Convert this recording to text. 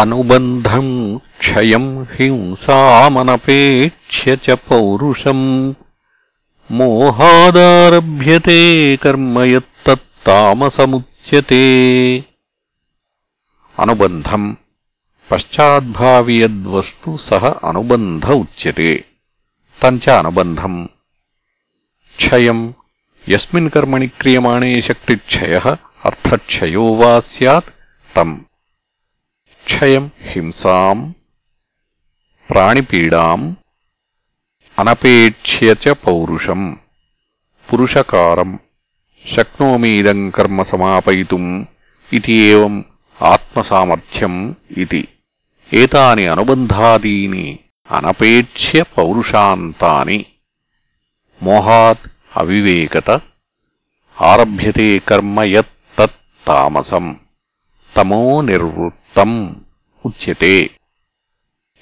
అనుబంధం క్షయం హింసామనపేక్ష్య చ పౌరుషం. మోహాదారభ్యతే కర్మ యత్తామసముచ్యతే అనుబంధం. పశ్చాద్భావి యద్వస్తు సహ అనుబంధ ఉచ్యతే. తంచ అనుబంధం. క్షయం. యస్మిన్ కర్మణి క్రియమాణే శక్తిక్షయ అర్థక్షయో వా స్యాత్ తమ్ క్షయం హింసాం ప్రాణిపీడాం అనపేక్ష్య చ పౌరుషం పురుషకారం శక్నోమీదం కర్మ సమాపయితుం ఇది ఏవం ఆత్మసామర్థ్యం ఇది. ఏతాని అనుబంధాదీని అనపేక్ష్య పౌరుషాంతాని. మోహాత్ అవివేకత ఆరభ్యతే కర్మ యత్ తామసం తమో నిర్వృత్తం ఉచ్యతే